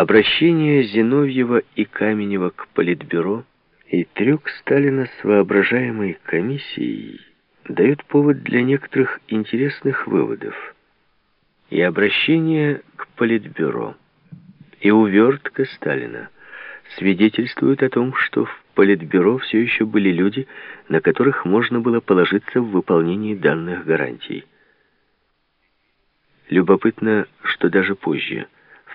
Обращение Зиновьева и Каменева к Политбюро и трюк Сталина с воображаемой комиссией дают повод для некоторых интересных выводов. И обращение к Политбюро, и увертка Сталина свидетельствуют о том, что в Политбюро все еще были люди, на которых можно было положиться в выполнении данных гарантий. Любопытно, что даже позже,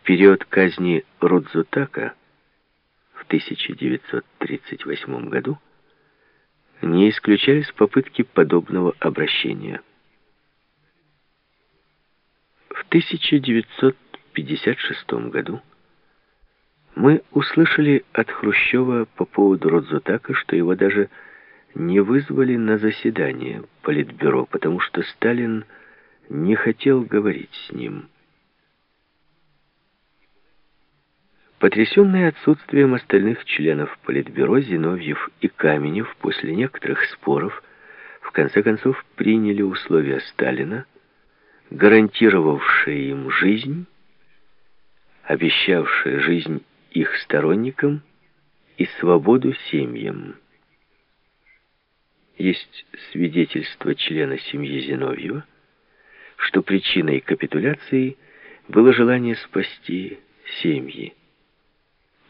период казни Рудзутака в 1938 году, не исключались попытки подобного обращения. В 1956 году мы услышали от Хрущева по поводу Родзутака, что его даже не вызвали на заседание Политбюро, потому что Сталин не хотел говорить с ним. Потрясенные отсутствием остальных членов Политбюро Зиновьев и Каменев после некоторых споров в конце концов приняли условия Сталина, гарантировавшие им жизнь, обещавшие жизнь их сторонникам и свободу семьям. Есть свидетельство члена семьи Зиновьева, что причиной капитуляции было желание спасти семьи,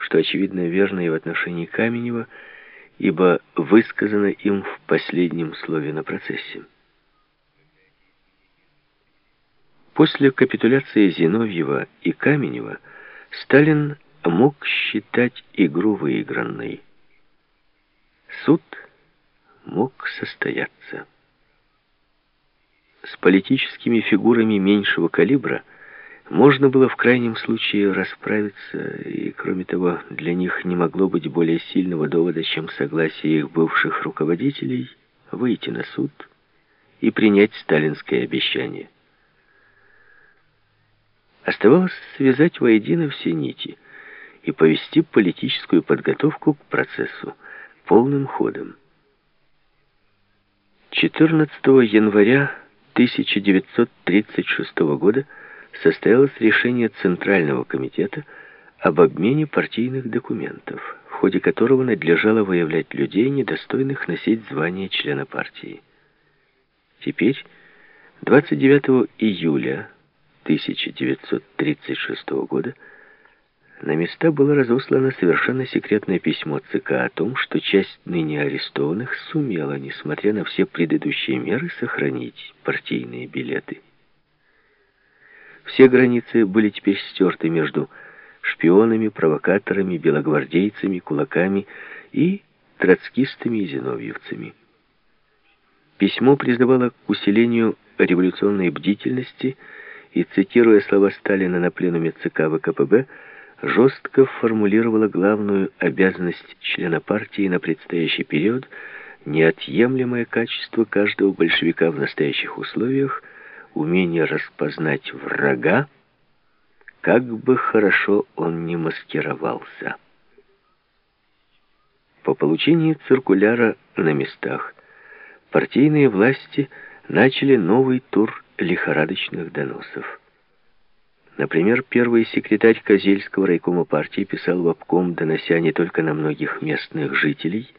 что, очевидно, верно и в отношении Каменева, ибо высказано им в последнем слове на процессе. После капитуляции Зиновьева и Каменева Сталин мог считать игру выигранной. Суд мог состояться с политическими фигурами меньшего калибра можно было в крайнем случае расправиться, и, кроме того, для них не могло быть более сильного довода, чем согласие их бывших руководителей выйти на суд и принять сталинское обещание. Оставалось связать воедино все нити и повести политическую подготовку к процессу полным ходом. 14 января 1936 года состоялось решение Центрального комитета об обмене партийных документов, в ходе которого надлежало выявлять людей, недостойных носить звание члена партии. Теперь, 29 июля 1936 года, на места было разослано совершенно секретное письмо ЦК о том, что часть ныне арестованных сумела, несмотря на все предыдущие меры, сохранить партийные билеты. Все границы были теперь стерты между шпионами, провокаторами, белогвардейцами, кулаками и троцкистами и зиновьевцами. Письмо призывало к усилению революционной бдительности и, цитируя слова Сталина на пленуме ЦК ВКПБ, жестко формулировала главную обязанность члена партии на предстоящий период, неотъемлемое качество каждого большевика в настоящих условиях, умение распознать врага, как бы хорошо он ни маскировался. По получении циркуляра на местах партийные власти начали новый тур лихорадочных доносов. Например, первый секретарь Козельского райкома партии писал в обком, донося не только на многих местных жителей,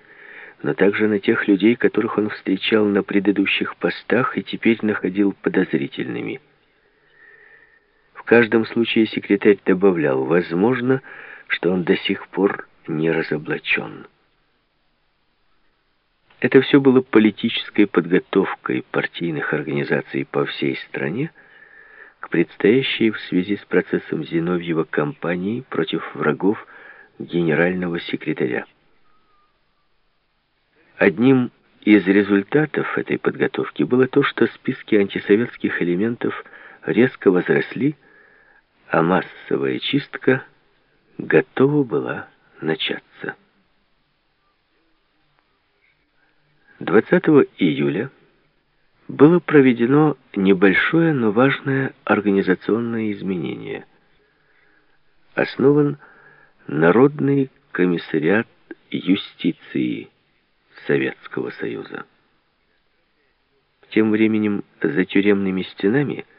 но также на тех людей, которых он встречал на предыдущих постах и теперь находил подозрительными. В каждом случае секретарь добавлял, возможно, что он до сих пор не разоблачен. Это все было политической подготовкой партийных организаций по всей стране, к предстоящей в связи с процессом Зиновьева кампании против врагов генерального секретаря. Одним из результатов этой подготовки было то, что списки антисоветских элементов резко возросли, а массовая чистка готова была начаться. 20 июля было проведено небольшое, но важное организационное изменение. Основан Народный комиссариат юстиции Советского Союза. Тем временем за тюремными стенами –